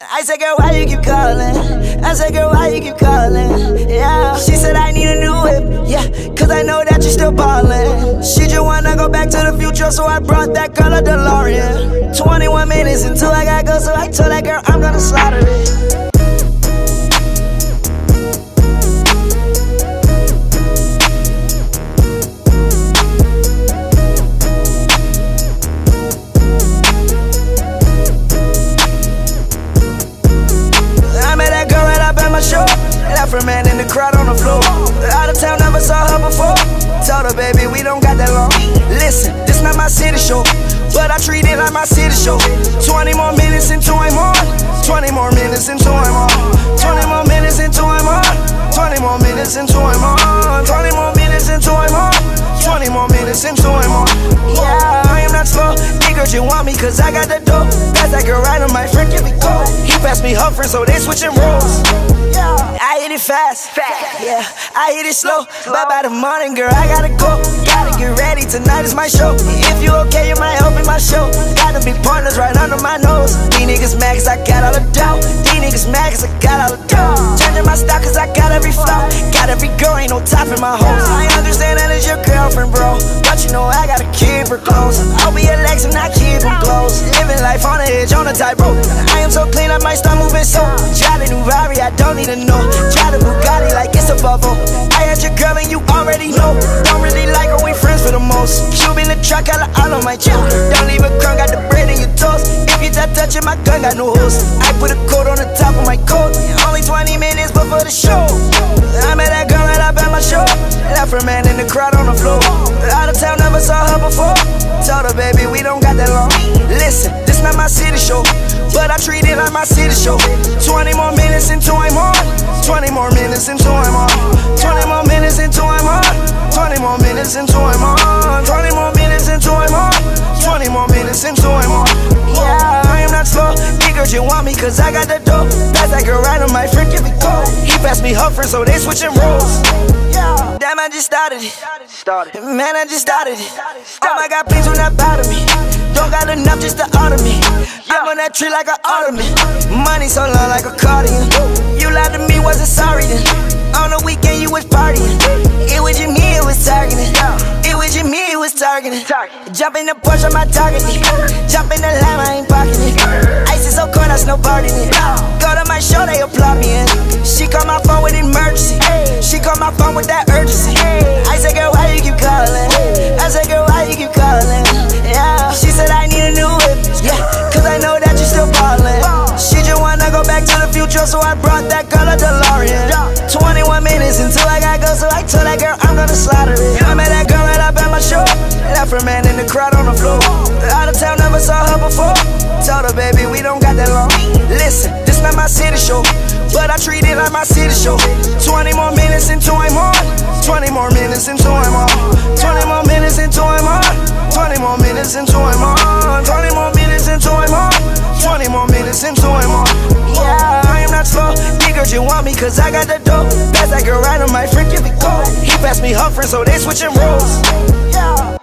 I said, girl, why you keep calling? I said, girl, why you keep calling? Yeah. She said, I need a new whip. Yeah, cause I know that you're still ballin'. She just wanna go back to the future, so I brought that girl a DeLorean. 21 minutes until I gotta go, so I told that girl I'm gonna slaughter it. Crowd on the floor. Out of town, never saw her before. Told her, baby, we don't got that long. Listen, this not my city show, but I treat it like my city show. 20 more minutes until I'm on. 20 more minutes until I'm on. 20 more minutes until I'm on. 20 more minutes until I'm on. 20 more minutes until I'm on. 20 more minutes until I'm on. Yeah, I am not slow. Niggas, you want me cause I got the dope. Pass that girl right on my friend, give me go. He passed me her friend, so they switching roles. It fast, fast. Yeah, I hit it slow. But by the morning, girl, I gotta go. Gotta get ready, tonight is my show. If you okay, you might help in my show. Gotta be partners right under my nose. These niggas mad cause I got all the dough. These niggas mad cause I got all the dough. Changing my style cause I got every flow. Got every girl, ain't no top in my hose. I understand that it's your girlfriend, bro. But you know I gotta keep her close. I'll be a Lex and I edge, on the tightrope. I am so clean, I might start moving so. Try the new Rari, I don't need to know. Try the Bugatti like it's a bubble. I had your girl and you already know. Don't really like her, we friends for the most. Cube in the truck, I all on my chill. Don't leave a crumb, got the bread in your toast. If you touch touching my gun, got no host. I put a coat on the top of my coat. Only 20 minutes before the show. I met that girl right up at my show. Left her man in the crowd on the floor. Out of town, never saw her before. Told her, baby, we don't got that long. Listen, But I treat it like my city show. 20 more minutes until I'm on. 20 more minutes until I'm on. 20 more minutes until I'm on. 20 more minutes until I'm on. 20 more minutes until I'm on. 20 more minutes until I'm on. Yeah, I am not slow. Niggas, you want me cause I got the dope. Pass that girl right on my friend, give it go. He passed me her friend, so they switching roles. Damn, I just started it. Man, I just started it. Oh my god, please do not bother me. Don't got enough just to order me. I'm on that tree like an ottoman. Money so long like a cardigan. You lied to me, wasn't sorry then. On the weekend, you was partying. It was your me, it was targeting. It was your me, it was targeting. Jump in the Porsche, my target. Jump in the lamb, I ain't it. Ice is so cold, I snowboarding it. Go to my show, they applaud me in. She call my phone with emergency. She call my phone with that urgency. So I brought that girl a DeLorean. 21 minutes until I gotta go, so I told that girl I'm gonna slaughter it. I met that girl right up at my show. Left her man in the crowd on the floor. Out of town, never saw her before. Told her, baby, we don't got that long. Listen, this not my city show, but I treat it like my city show. 20 more minutes until I'm on. 20 more minutes until I'm on. 20 more minutes until I'm on. 20 more minutes until I'm on. 20 more I got the dope. Pass that girl right on my friend, give it go. He passed me her friend, so they switching roles. Yeah.